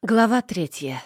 Глава третья.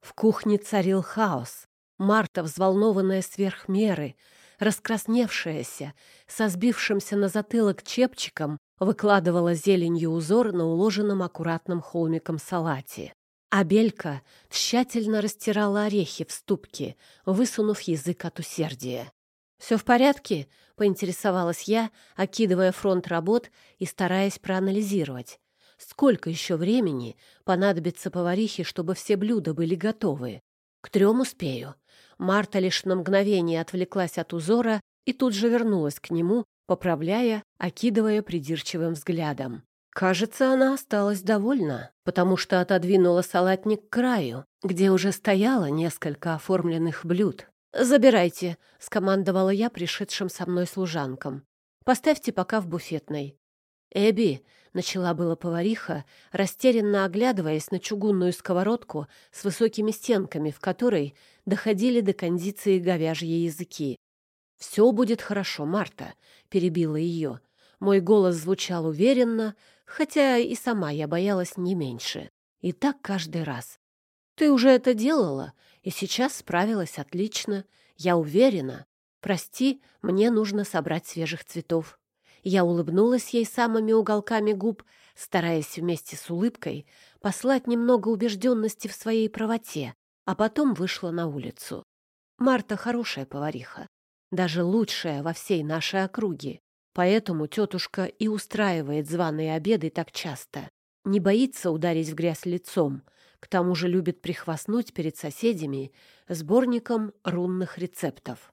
В кухне царил хаос. Марта, взволнованная сверх меры, раскрасневшаяся, со сбившимся на затылок чепчиком, выкладывала зеленью узор на уложенном аккуратным холмиком салате. А Белька тщательно растирала орехи в ступке, высунув язык от усердия. «Все в порядке?» — поинтересовалась я, окидывая фронт работ и стараясь проанализировать. Сколько еще времени понадобится поварихе, чтобы все блюда были готовы? К трем успею. Марта лишь на мгновение отвлеклась от узора и тут же вернулась к нему, поправляя, окидывая придирчивым взглядом. Кажется, она осталась довольна, потому что отодвинула салатник к краю, где уже стояло несколько оформленных блюд. «Забирайте», — скомандовала я пришедшим со мной служанкам. «Поставьте пока в буфетной». «Эбби», — начала была повариха, растерянно оглядываясь на чугунную сковородку с высокими стенками, в которой доходили до кондиции говяжьи языки. «Все будет хорошо, Марта», — перебила ее. Мой голос звучал уверенно, хотя и сама я боялась не меньше. И так каждый раз. «Ты уже это делала, и сейчас справилась отлично. Я уверена. Прости, мне нужно собрать свежих цветов». Я улыбнулась ей самыми уголками губ, стараясь вместе с улыбкой послать немного убежденности в своей правоте, а потом вышла на улицу. Марта хорошая повариха, даже лучшая во всей нашей округе, поэтому тетушка и устраивает званые обеды так часто. Не боится ударить в грязь лицом, к тому же любит прихвастнуть перед соседями сборником рунных рецептов.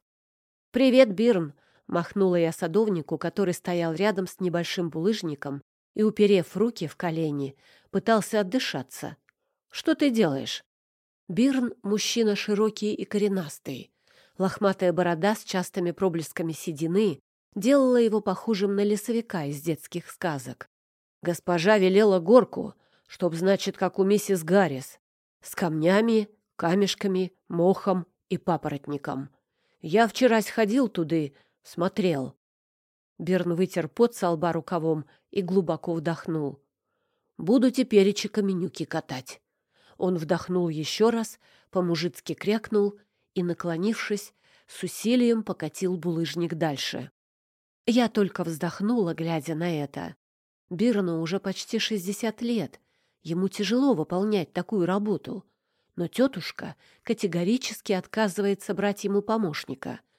«Привет, Бирн!» Махнула я садовнику, который стоял рядом с небольшим булыжником и, уперев руки в колени, пытался отдышаться. «Что ты делаешь?» Бирн — мужчина широкий и коренастый. Лохматая борода с частыми проблесками седины делала его похожим на лесовика из детских сказок. Госпожа велела горку, чтоб, значит, как у миссис Гаррис, с камнями, камешками, мохом и папоротником. Я вчера сходил туды, Смотрел. Берн вытер пот со лба рукавом и глубоко вдохнул. «Буду теперечи каменюки катать». Он вдохнул еще раз, по-мужицки крякнул и, наклонившись, с усилием покатил булыжник дальше. Я только вздохнула, глядя на это. Бирну уже почти шестьдесят лет. Ему тяжело выполнять такую работу. Но тетушка категорически отказывается брать ему помощника —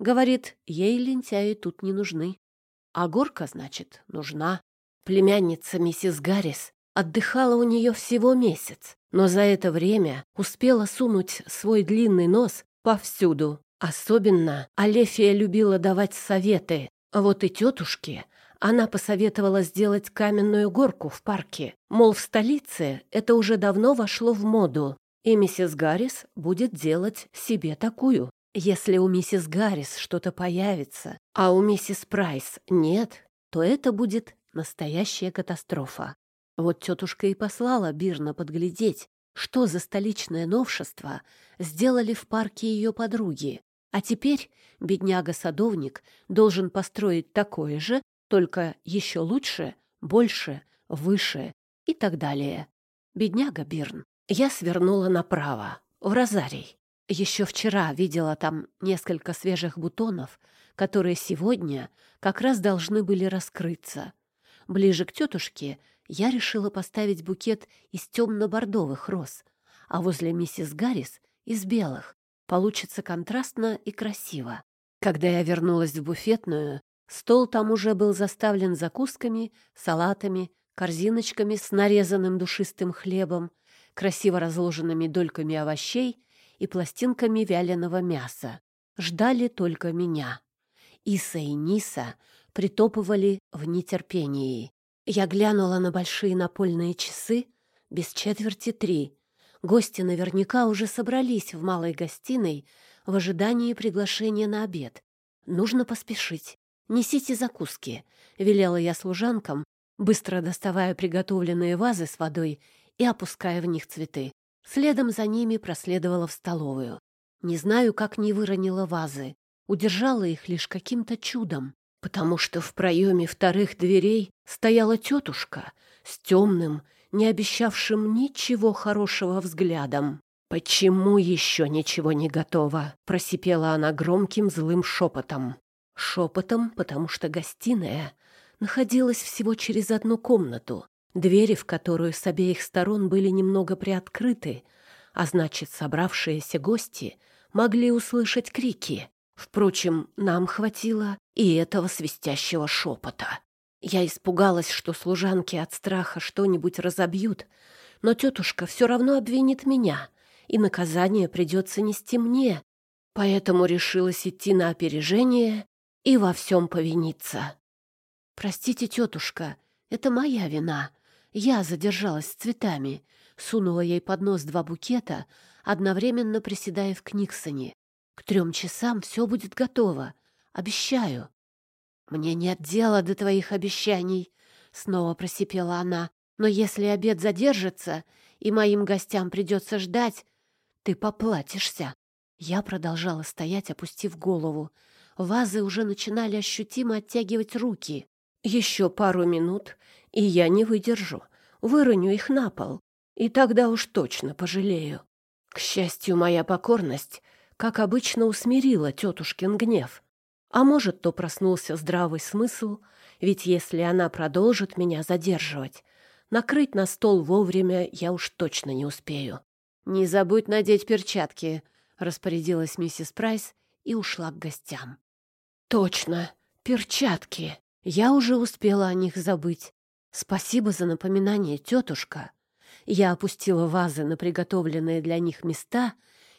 Говорит, ей лентяи тут не нужны. А горка, значит, нужна. Племянница миссис Гаррис отдыхала у нее всего месяц, но за это время успела сунуть свой длинный нос повсюду. Особенно Алефия любила давать советы. А вот и тетушке она посоветовала сделать каменную горку в парке. Мол, в столице это уже давно вошло в моду, и миссис Гаррис будет делать себе такую. Если у миссис Гаррис что-то появится, а у миссис Прайс нет, то это будет настоящая катастрофа. Вот тетушка и послала Бирна подглядеть, что за столичное новшество сделали в парке ее подруги. А теперь бедняга-садовник должен построить такое же, только еще лучше, больше, выше и так далее. Бедняга Бирн. Я свернула направо, в Розарий. Еще вчера видела там несколько свежих бутонов, которые сегодня как раз должны были раскрыться. Ближе к тетушке я решила поставить букет из темно-бордовых роз, а возле миссис Гаррис — из белых. Получится контрастно и красиво. Когда я вернулась в буфетную, стол там уже был заставлен закусками, салатами, корзиночками с нарезанным душистым хлебом, красиво разложенными дольками овощей — и пластинками вяленого мяса. Ждали только меня. Иса и Ниса притопывали в нетерпении. Я глянула на большие напольные часы без четверти три. Гости наверняка уже собрались в малой гостиной в ожидании приглашения на обед. Нужно поспешить. «Несите закуски», — велела я служанкам, быстро доставая приготовленные вазы с водой и опуская в них цветы. Следом за ними проследовала в столовую. Не знаю, как не выронила вазы. Удержала их лишь каким-то чудом, потому что в проеме вторых дверей стояла тетушка с темным, не обещавшим ничего хорошего взглядом. «Почему еще ничего не готово?» — просипела она громким злым шепотом. Шепотом, потому что гостиная находилась всего через одну комнату, двери в которую с обеих сторон были немного приоткрыты, а значит, собравшиеся гости могли услышать крики. Впрочем, нам хватило и этого свистящего шепота. Я испугалась, что служанки от страха что-нибудь разобьют, но тетушка все равно обвинит меня — и наказание придется нести мне, поэтому решилась идти на опережение и во всем повиниться. «Простите, тетушка, это моя вина. Я задержалась с цветами», — сунула ей под нос два букета, одновременно приседая в Книксоне. «К трем часам все будет готово. Обещаю». «Мне нет дела до твоих обещаний», — снова просипела она. «Но если обед задержится, и моим гостям придется ждать, ты поплатишься. Я продолжала стоять, опустив голову. Вазы уже начинали ощутимо оттягивать руки. Еще пару минут, и я не выдержу. Выроню их на пол, и тогда уж точно пожалею. К счастью, моя покорность, как обычно, усмирила тетушкин гнев. А может, то проснулся здравый смысл, ведь если она продолжит меня задерживать, накрыть на стол вовремя я уж точно не успею. «Не забудь надеть перчатки», — распорядилась миссис Прайс и ушла к гостям. «Точно, перчатки. Я уже успела о них забыть. Спасибо за напоминание, тетушка». Я опустила вазы на приготовленные для них места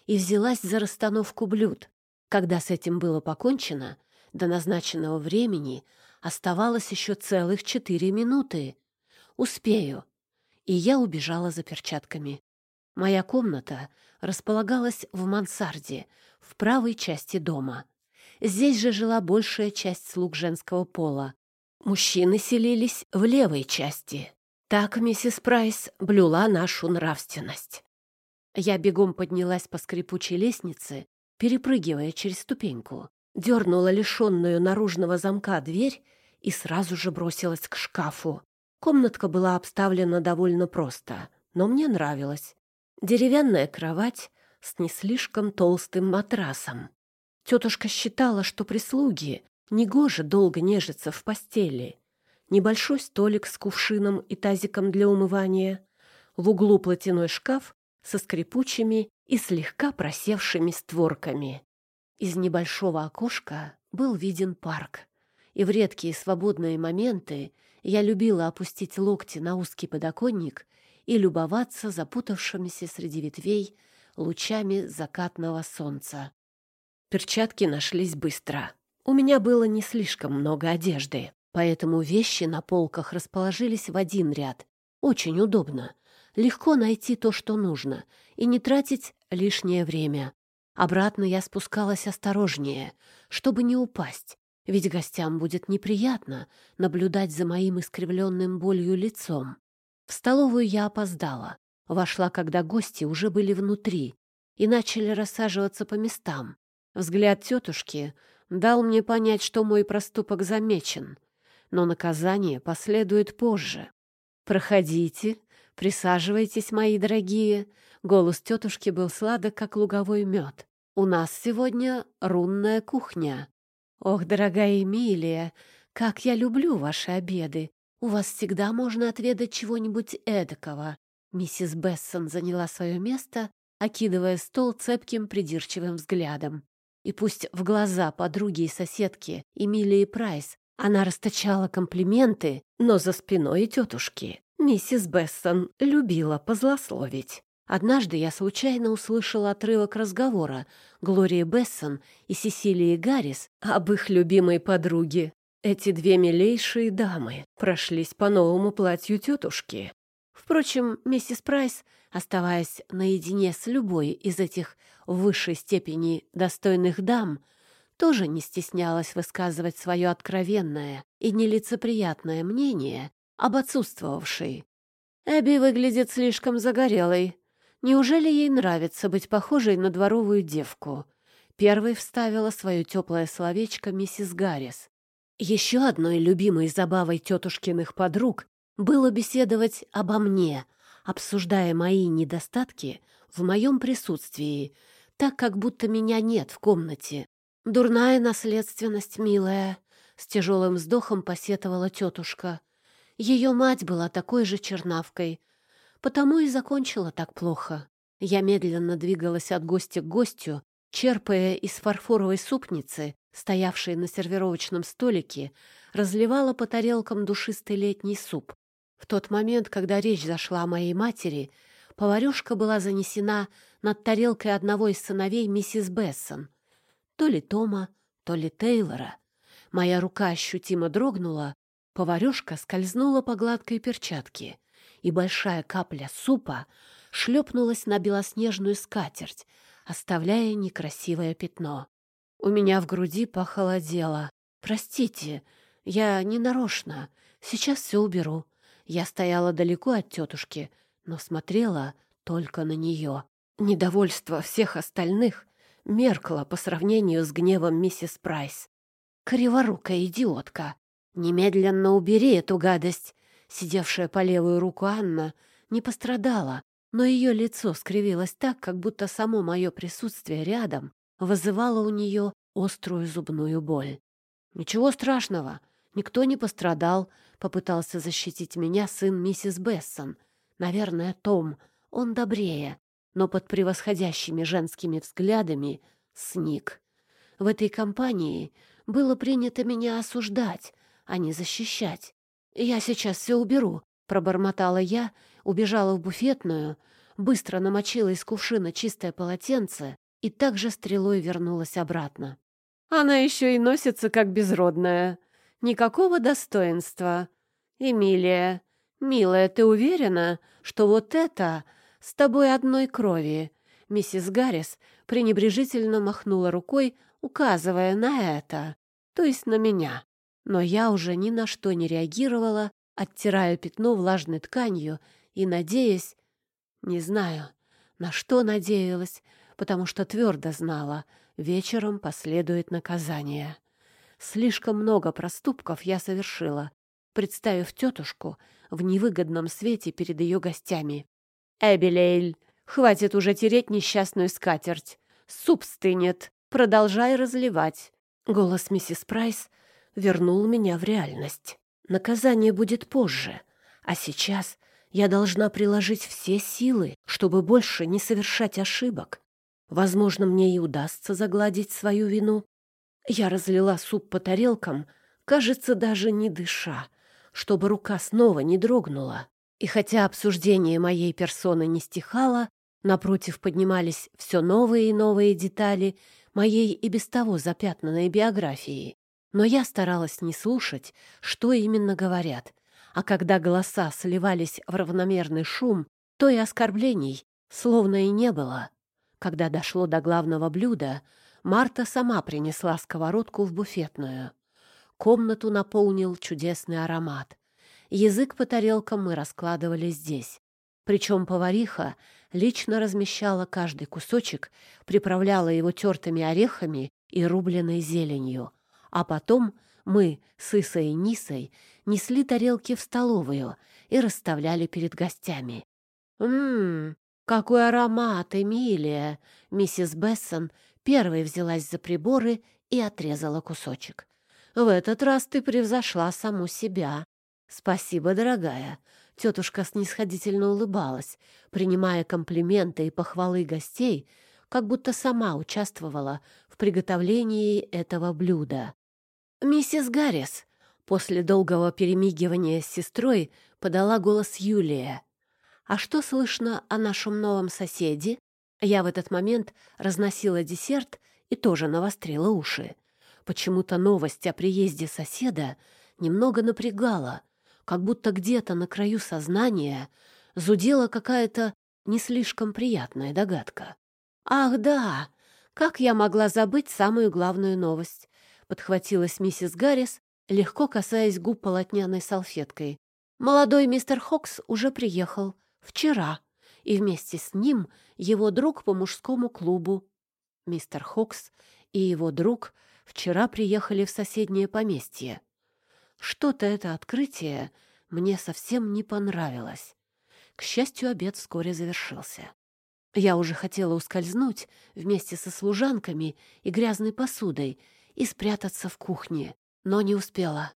и взялась за расстановку блюд. Когда с этим было покончено, до назначенного времени оставалось еще целых четыре минуты. Успею. И я убежала за перчатками. Моя комната располагалась в мансарде, в правой части дома. Здесь же жила большая часть слуг женского пола. Мужчины селились в левой части. Так миссис Прайс блюла нашу нравственность. Я бегом поднялась по скрипучей лестнице, перепрыгивая через ступеньку, дернула лишенную наружного замка дверь и сразу же бросилась к шкафу. Комнатка была обставлена довольно просто, но мне нравилось. Деревянная кровать с не слишком толстым матрасом. Тетушка считала, что прислуги негоже долго нежиться в постели. Небольшой столик с кувшином и тазиком для умывания. В углу платяной шкаф со скрипучими и слегка просевшими створками. Из небольшого окошка был виден парк. И в редкие свободные моменты я любила опустить локти на узкий подоконник и любоваться запутавшимися среди ветвей лучами закатного солнца. Перчатки нашлись быстро. У меня было не слишком много одежды, поэтому вещи на полках расположились в один ряд. Очень удобно. Легко найти то, что нужно, и не тратить лишнее время. Обратно я спускалась осторожнее, чтобы не упасть, ведь гостям будет неприятно наблюдать за моим искривленным болью лицом. В столовую я опоздала. Вошла, когда гости уже были внутри и начали рассаживаться по местам. Взгляд тетушки дал мне понять, что мой проступок замечен, но наказание последует позже. «Проходите, присаживайтесь, мои дорогие». Голос тетушки был сладок, как луговой мед. «У нас сегодня рунная кухня». «Ох, дорогая Эмилия, как я люблю ваши обеды! У вас всегда можно отведать чего-нибудь эдакого. Миссис Бессон заняла свое место, окидывая стол цепким придирчивым взглядом. И пусть в глаза подруги и соседки Эмилии Прайс она расточала комплименты, но за спиной тетушки миссис Бессон любила позлословить. Однажды я случайно услышала отрывок разговора Глории Бессон и Сесилии Гаррис об их любимой подруге эти две милейшие дамы прошлись по новому платью тетушки. Впрочем, миссис Прайс, оставаясь наедине с любой из этих высшей степени достойных дам, тоже не стеснялась высказывать свое откровенное и нелицеприятное мнение об отсутствовавшей. Эбби выглядит слишком загорелой. Неужели ей нравится быть похожей на дворовую девку? Первой вставила свое теплое словечко миссис Гаррис. Еще одной любимой забавой тетушкиных подруг было беседовать обо мне, обсуждая мои недостатки в моем присутствии, так как будто меня нет в комнате. «Дурная наследственность, милая», — с тяжелым вздохом посетовала тетушка. Ее мать была такой же чернавкой, потому и закончила так плохо. Я медленно двигалась от гостя к гостю, черпая из фарфоровой супницы, стоявшей на сервировочном столике, разливала по тарелкам душистый летний суп. В тот момент, когда речь зашла о моей матери, поварюшка была занесена над тарелкой одного из сыновей миссис Бессон. То ли Тома, то ли Тейлора. Моя рука ощутимо дрогнула, поварюшка скользнула по гладкой перчатке, и большая капля супа шлепнулась на белоснежную скатерть, оставляя некрасивое пятно. У меня в груди похолодело. «Простите, я не нарочно. Сейчас все уберу». Я стояла далеко от тетушки, но смотрела только на нее. Недовольство всех остальных меркло по сравнению с гневом миссис Прайс. «Криворукая идиотка! Немедленно убери эту гадость!» Сидевшая по левую руку Анна не пострадала, но ее лицо скривилось так, как будто само мое присутствие рядом вызывало у нее острую зубную боль. «Ничего страшного, никто не пострадал», — попытался защитить меня сын миссис Бессон. «Наверное, Том, он добрее, но под превосходящими женскими взглядами сник. В этой компании было принято меня осуждать, а не защищать. «Я сейчас все уберу», — пробормотала я, убежала в буфетную, быстро намочила из кувшина чистое полотенце и также стрелой вернулась обратно. «Она еще и носится как безродная. Никакого достоинства. Эмилия, милая, ты уверена, что вот это с тобой одной крови?» Миссис Гаррис пренебрежительно махнула рукой, указывая на это, то есть на меня. Но я уже ни на что не реагировала, оттирая пятно влажной тканью и надеясь... Не знаю, на что надеялась, потому что твердо знала, вечером последует наказание. Слишком много проступков я совершила, представив тетушку в невыгодном свете перед ее гостями. «Эбелейль, хватит уже тереть несчастную скатерть. Суп стынет. Продолжай разливать». Голос миссис Прайс вернул меня в реальность. Наказание будет позже, а сейчас я должна приложить все силы, чтобы больше не совершать ошибок. Возможно, мне и удастся загладить свою вину. Я разлила суп по тарелкам, кажется, даже не дыша, чтобы рука снова не дрогнула. И хотя обсуждение моей персоны не стихало, напротив поднимались все новые и новые детали моей и без того запятнанной биографии. Но я старалась не слушать, что именно говорят, а когда голоса сливались в равномерный шум, то и оскорблений словно и не было. Когда дошло до главного блюда, Марта сама принесла сковородку в буфетную. Комнату наполнил чудесный аромат. Язык по тарелкам мы раскладывали здесь. Причем повариха лично размещала каждый кусочек, приправляла его тертыми орехами и рубленой зеленью — а потом мы с Исой и Нисой несли тарелки в столовую и расставляли перед гостями. «Ммм, какой аромат, Эмилия!» Миссис Бессон первой взялась за приборы и отрезала кусочек. «В этот раз ты превзошла саму себя. Спасибо, дорогая». Тетушка снисходительно улыбалась, принимая комплименты и похвалы гостей, как будто сама участвовала в приготовлении этого блюда. «Миссис Гаррис!» После долгого перемигивания с сестрой подала голос Юлия. «А что слышно о нашем новом соседе?» Я в этот момент разносила десерт и тоже навострила уши. Почему-то новость о приезде соседа немного напрягала, как будто где-то на краю сознания зудела какая-то не слишком приятная догадка. «Ах, да! Как я могла забыть самую главную новость? подхватилась миссис Гаррис, легко касаясь губ полотняной салфеткой. Молодой мистер Хокс уже приехал. Вчера. И вместе с ним его друг по мужскому клубу. Мистер Хокс и его друг вчера приехали в соседнее поместье. Что-то это открытие мне совсем не понравилось. К счастью, обед вскоре завершился. Я уже хотела ускользнуть вместе со служанками и грязной посудой и спрятаться в кухне, но не успела.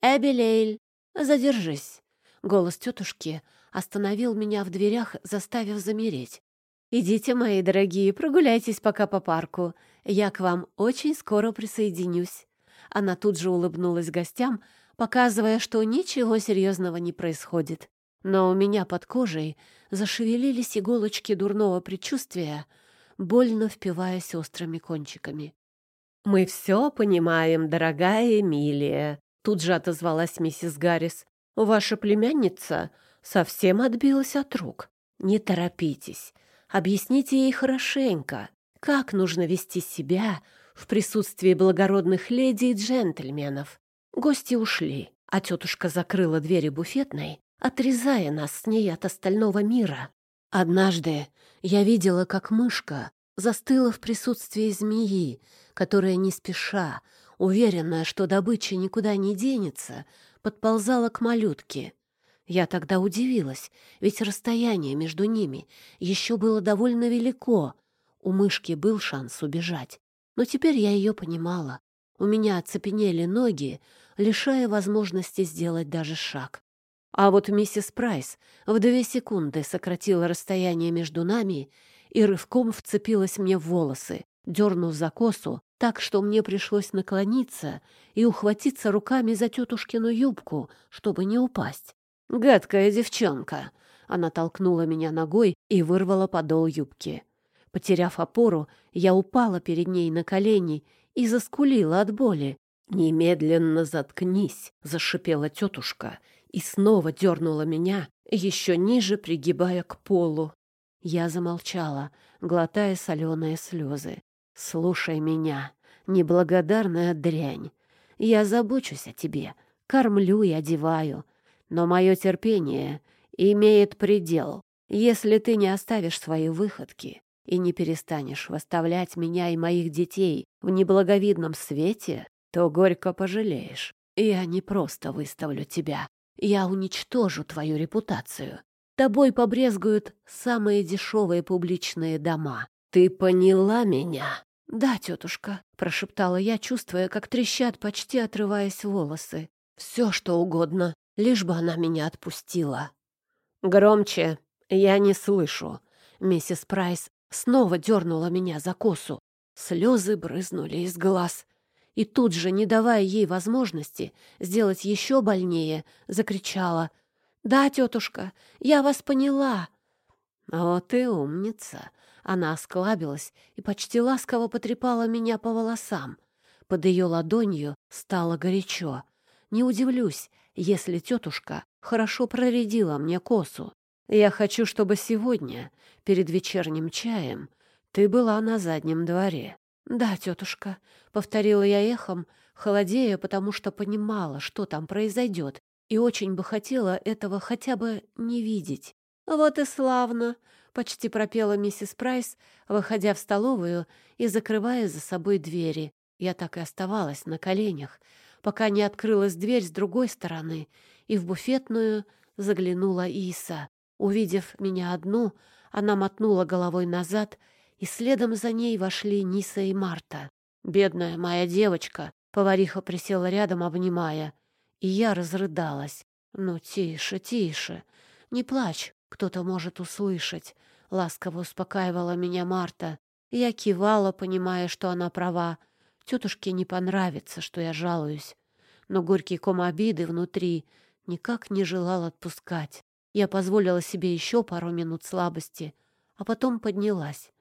«Эбелейль, задержись!» Голос тетушки остановил меня в дверях, заставив замереть. «Идите, мои дорогие, прогуляйтесь пока по парку. Я к вам очень скоро присоединюсь». Она тут же улыбнулась гостям, показывая, что ничего серьезного не происходит. Но у меня под кожей зашевелились иголочки дурного предчувствия, больно впиваясь острыми кончиками. «Мы все понимаем, дорогая Эмилия», — тут же отозвалась миссис Гаррис. «Ваша племянница совсем отбилась от рук. Не торопитесь, объясните ей хорошенько, как нужно вести себя в присутствии благородных леди и джентльменов. Гости ушли, а тетушка закрыла двери буфетной, отрезая нас с ней от остального мира. Однажды я видела, как мышка застыла в присутствии змеи, которая не спеша, уверенная, что добыча никуда не денется, подползала к малютке. Я тогда удивилась, ведь расстояние между ними еще было довольно велико. У мышки был шанс убежать. Но теперь я ее понимала. У меня оцепенели ноги, лишая возможности сделать даже шаг. А вот миссис Прайс в две секунды сократила расстояние между нами и рывком вцепилась мне в волосы, дернув за косу, так что мне пришлось наклониться и ухватиться руками за тетушкину юбку, чтобы не упасть. «Гадкая девчонка!» Она толкнула меня ногой и вырвала подол юбки. Потеряв опору, я упала перед ней на колени и заскулила от боли. «Немедленно заткнись!» — зашипела тетушка и снова дернула меня, еще ниже пригибая к полу. Я замолчала, глотая соленые слезы. «Слушай меня, неблагодарная дрянь. Я забочусь о тебе, кормлю и одеваю, но мое терпение имеет предел. Если ты не оставишь свои выходки и не перестанешь выставлять меня и моих детей в неблаговидном свете, то горько пожалеешь. Я не просто выставлю тебя, я уничтожу твою репутацию. Тобой побрезгуют самые дешевые публичные дома. Ты поняла меня?» «Да, тетушка», — прошептала я, чувствуя, как трещат, почти отрываясь волосы. «Все, что угодно, лишь бы она меня отпустила». «Громче, я не слышу». Миссис Прайс снова дернула меня за косу. Слезы брызнули из глаз. И тут же, не давая ей возможности сделать еще больнее, закричала — «Да, тетушка, я вас поняла». «Вот и умница!» Она осклабилась и почти ласково потрепала меня по волосам. Под ее ладонью стало горячо. Не удивлюсь, если тетушка хорошо проредила мне косу. Я хочу, чтобы сегодня, перед вечерним чаем, ты была на заднем дворе. «Да, тетушка», — повторила я эхом, холодея, потому что понимала, что там произойдет, и очень бы хотела этого хотя бы не видеть. «Вот и славно!» — почти пропела миссис Прайс, выходя в столовую и закрывая за собой двери. Я так и оставалась на коленях, пока не открылась дверь с другой стороны, и в буфетную заглянула Иса. Увидев меня одну, она мотнула головой назад, и следом за ней вошли Ниса и Марта. «Бедная моя девочка!» — повариха присела рядом, обнимая — и я разрыдалась. «Ну, тише, тише, не плачь, кто-то может услышать», — ласково успокаивала меня Марта. Я кивала, понимая, что она права. Тетушке не понравится, что я жалуюсь. Но горький ком обиды внутри никак не желал отпускать. Я позволила себе еще пару минут слабости, а потом поднялась,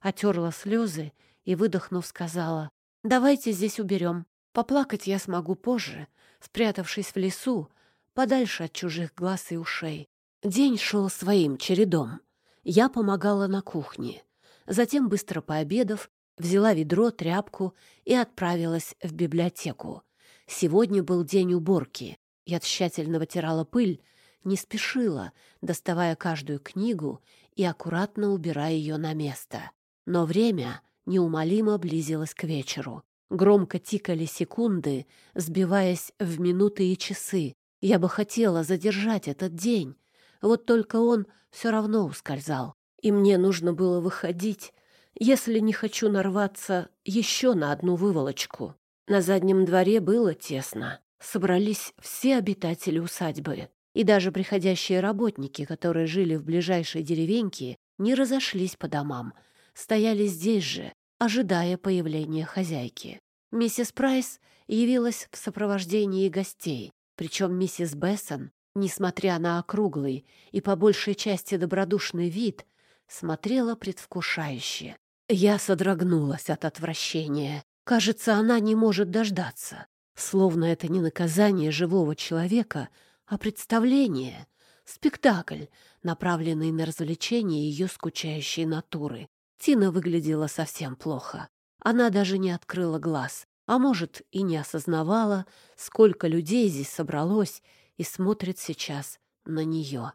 отерла слезы и, выдохнув, сказала, «Давайте здесь уберем. Поплакать я смогу позже, спрятавшись в лесу, подальше от чужих глаз и ушей. День шел своим чередом. Я помогала на кухне. Затем, быстро пообедав, взяла ведро, тряпку и отправилась в библиотеку. Сегодня был день уборки. Я тщательно вытирала пыль, не спешила, доставая каждую книгу и аккуратно убирая ее на место. Но время неумолимо близилось к вечеру. Громко тикали секунды, сбиваясь в минуты и часы. Я бы хотела задержать этот день, вот только он все равно ускользал, и мне нужно было выходить, если не хочу нарваться еще на одну выволочку. На заднем дворе было тесно. Собрались все обитатели усадьбы, и даже приходящие работники, которые жили в ближайшей деревеньке, не разошлись по домам, стояли здесь же, ожидая появления хозяйки. Миссис Прайс явилась в сопровождении гостей, причем миссис Бессон, несмотря на округлый и по большей части добродушный вид, смотрела предвкушающе. Я содрогнулась от отвращения. Кажется, она не может дождаться. Словно это не наказание живого человека, а представление, спектакль, направленный на развлечение ее скучающей натуры. Тина выглядела совсем плохо. Она даже не открыла глаз, а может, и не осознавала, сколько людей здесь собралось и смотрит сейчас на нее.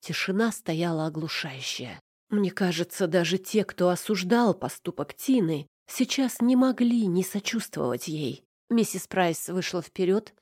Тишина стояла оглушающая. Мне кажется, даже те, кто осуждал поступок Тины, сейчас не могли не сочувствовать ей. Миссис Прайс вышла вперед,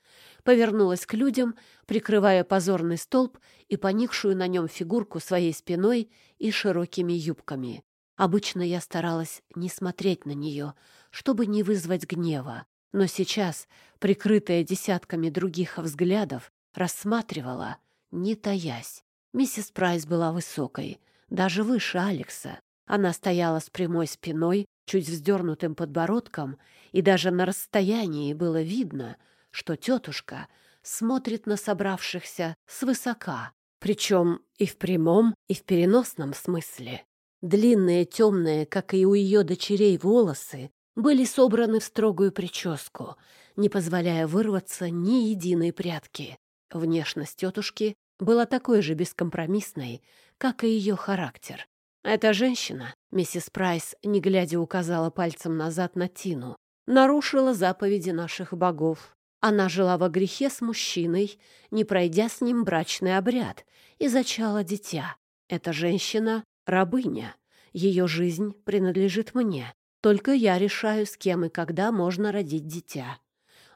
повернулась к людям, прикрывая позорный столб и поникшую на нем фигурку своей спиной и широкими юбками. Обычно я старалась не смотреть на нее, чтобы не вызвать гнева, но сейчас, прикрытая десятками других взглядов, рассматривала, не таясь. Миссис Прайс была высокой, даже выше Алекса. Она стояла с прямой спиной, чуть вздернутым подбородком, и даже на расстоянии было видно, что тетушка смотрит на собравшихся свысока, причем и в прямом, и в переносном смысле. Длинные, темные, как и у ее дочерей, волосы были собраны в строгую прическу, не позволяя вырваться ни единой прядки. Внешность тетушки была такой же бескомпромиссной, как и ее характер. Эта женщина, миссис Прайс, не глядя указала пальцем назад на Тину, нарушила заповеди наших богов. Она жила во грехе с мужчиной, не пройдя с ним брачный обряд, и зачала дитя. Эта женщина — рабыня. Ее жизнь принадлежит мне. Только я решаю, с кем и когда можно родить дитя.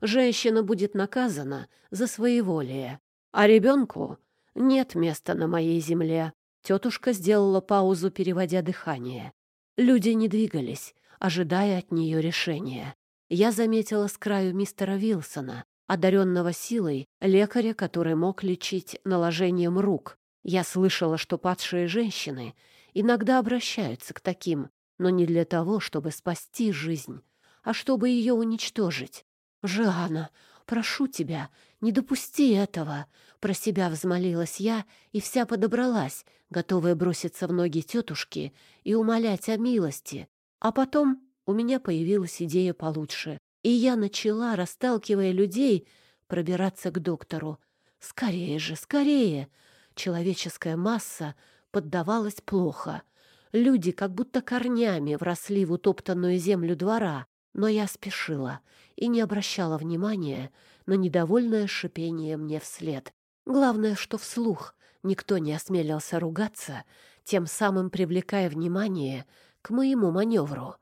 Женщина будет наказана за своеволие, а ребенку нет места на моей земле. Тетушка сделала паузу, переводя дыхание. Люди не двигались, ожидая от нее решения я заметила с краю мистера Вилсона, одаренного силой, лекаря, который мог лечить наложением рук. Я слышала, что падшие женщины иногда обращаются к таким, но не для того, чтобы спасти жизнь, а чтобы ее уничтожить. «Жиана, прошу тебя, не допусти этого!» Про себя взмолилась я и вся подобралась, готовая броситься в ноги тетушки и умолять о милости. А потом у меня появилась идея получше, и я начала, расталкивая людей, пробираться к доктору. Скорее же, скорее! Человеческая масса поддавалась плохо. Люди как будто корнями вросли в утоптанную землю двора, но я спешила и не обращала внимания на недовольное шипение мне вслед. Главное, что вслух никто не осмелился ругаться, тем самым привлекая внимание к моему маневру.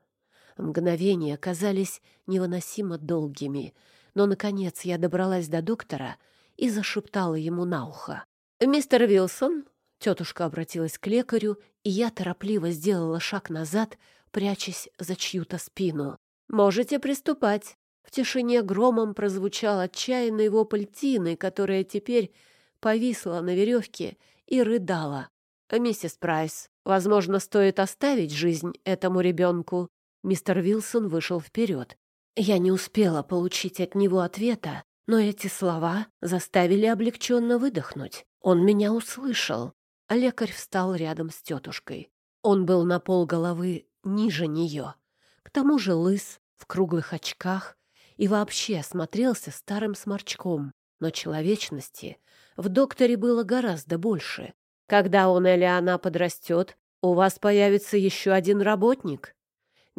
Мгновения казались невыносимо долгими, но, наконец, я добралась до доктора и зашептала ему на ухо. «Мистер Вилсон?» Тетушка обратилась к лекарю, и я торопливо сделала шаг назад, прячась за чью-то спину. «Можете приступать». В тишине громом прозвучал отчаянный вопль Тины, которая теперь повисла на веревке и рыдала. «Миссис Прайс, возможно, стоит оставить жизнь этому ребенку. Мистер Вилсон вышел вперед. Я не успела получить от него ответа, но эти слова заставили облегченно выдохнуть. Он меня услышал. А лекарь встал рядом с тетушкой. Он был на пол головы ниже нее. К тому же лыс, в круглых очках и вообще смотрелся старым сморчком. Но человечности в докторе было гораздо больше. Когда он или она подрастет, у вас появится еще один работник.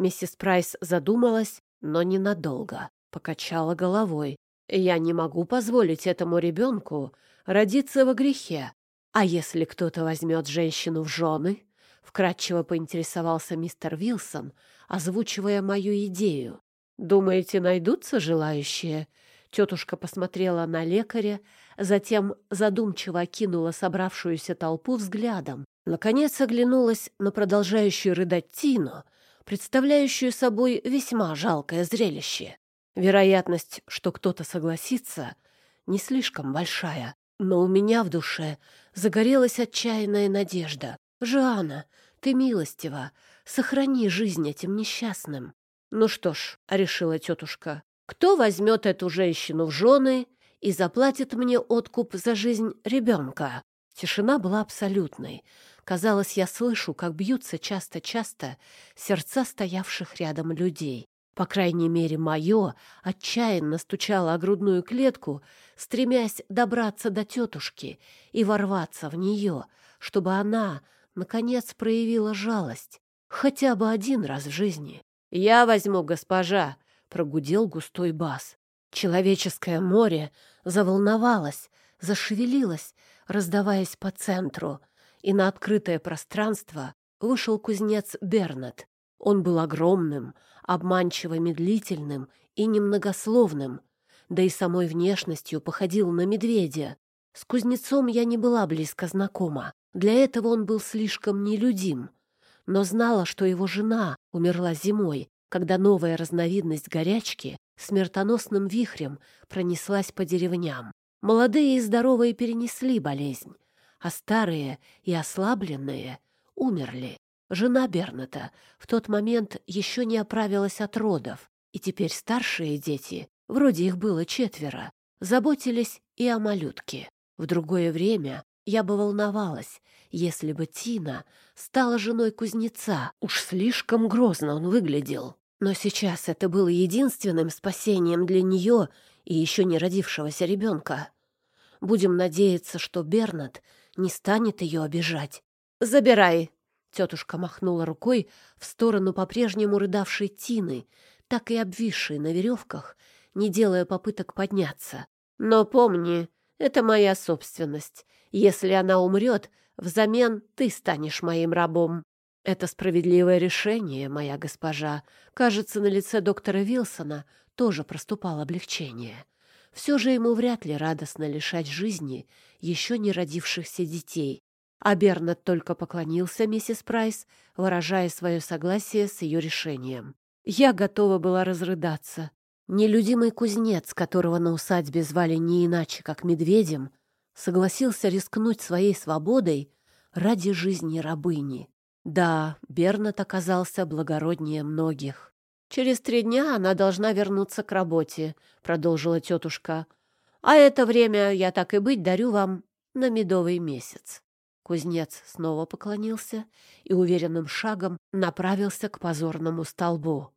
Миссис Прайс задумалась, но ненадолго. Покачала головой. «Я не могу позволить этому ребенку родиться во грехе. А если кто-то возьмет женщину в жены?» Вкратчиво поинтересовался мистер Вилсон, озвучивая мою идею. «Думаете, найдутся желающие?» Тетушка посмотрела на лекаря, затем задумчиво окинула собравшуюся толпу взглядом. Наконец оглянулась на продолжающую рыдать Тину, представляющую собой весьма жалкое зрелище. Вероятность, что кто-то согласится, не слишком большая, но у меня в душе загорелась отчаянная надежда. «Жанна, ты милостива, сохрани жизнь этим несчастным». «Ну что ж», — решила тетушка, — «кто возьмет эту женщину в жены и заплатит мне откуп за жизнь ребенка?» Тишина была абсолютной. Казалось, я слышу, как бьются часто-часто сердца стоявших рядом людей. По крайней мере, мое отчаянно стучало о грудную клетку, стремясь добраться до тетушки и ворваться в нее, чтобы она, наконец, проявила жалость. Хотя бы один раз в жизни. «Я возьму, госпожа!» — прогудел густой бас. Человеческое море заволновалось, зашевелилось, раздаваясь по центру, и на открытое пространство вышел кузнец Бернат. Он был огромным, обманчиво медлительным и немногословным, да и самой внешностью походил на медведя. С кузнецом я не была близко знакома, для этого он был слишком нелюдим, но знала, что его жена умерла зимой, когда новая разновидность горячки смертоносным вихрем пронеслась по деревням. Молодые и здоровые перенесли болезнь, а старые и ослабленные умерли. Жена Берната в тот момент еще не оправилась от родов, и теперь старшие дети, вроде их было четверо, заботились и о малютке. В другое время я бы волновалась, если бы Тина стала женой кузнеца. Уж слишком грозно он выглядел. Но сейчас это было единственным спасением для нее и еще не родившегося ребенка. Будем надеяться, что Бернат не станет ее обижать. «Забирай!» Тетушка махнула рукой в сторону по-прежнему рыдавшей Тины, так и обвисшей на веревках, не делая попыток подняться. «Но помни, это моя собственность. Если она умрет, взамен ты станешь моим рабом». «Это справедливое решение, моя госпожа. Кажется, на лице доктора Вилсона тоже проступало облегчение. Все же ему вряд ли радостно лишать жизни еще не родившихся детей. А Бернат только поклонился миссис Прайс, выражая свое согласие с ее решением. Я готова была разрыдаться. Нелюдимый кузнец, которого на усадьбе звали не иначе, как медведем, согласился рискнуть своей свободой ради жизни рабыни. Да, Бернат оказался благороднее многих. «Через три дня она должна вернуться к работе», — продолжила тетушка. «А это время, я так и быть, дарю вам на медовый месяц». Кузнец снова поклонился и уверенным шагом направился к позорному столбу.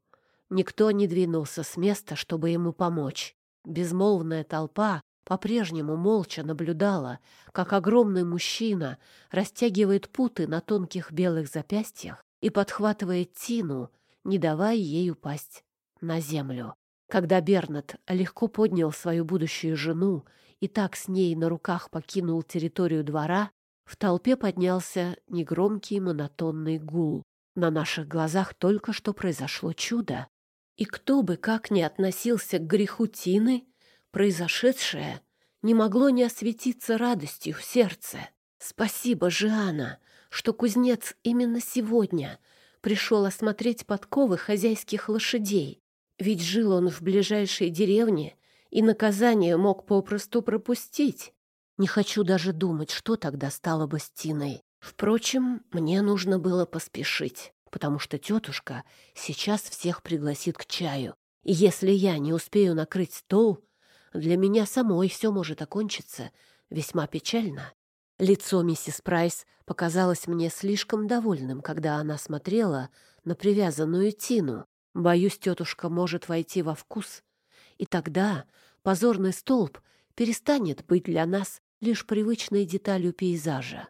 Никто не двинулся с места, чтобы ему помочь. Безмолвная толпа по-прежнему молча наблюдала, как огромный мужчина растягивает путы на тонких белых запястьях и подхватывает Тину, не давая ей упасть на землю. Когда Бернат легко поднял свою будущую жену и так с ней на руках покинул территорию двора, в толпе поднялся негромкий монотонный гул. На наших глазах только что произошло чудо. И кто бы как ни относился к греху Тины, произошедшее не могло не осветиться радостью в сердце. Спасибо, Жиана, что кузнец именно сегодня пришел осмотреть подковы хозяйских лошадей. Ведь жил он в ближайшей деревне и наказание мог попросту пропустить. Не хочу даже думать, что тогда стало бы с Тиной. Впрочем, мне нужно было поспешить, потому что тетушка сейчас всех пригласит к чаю. И если я не успею накрыть стол, для меня самой все может окончиться весьма печально. Лицо миссис Прайс показалось мне слишком довольным, когда она смотрела на привязанную Тину. Боюсь, тетушка может войти во вкус, и тогда позорный столб перестанет быть для нас лишь привычной деталью пейзажа.